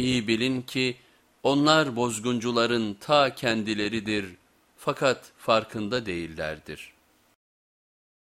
İyi bilin ki onlar bozguncuların ta kendileridir fakat farkında değillerdir.''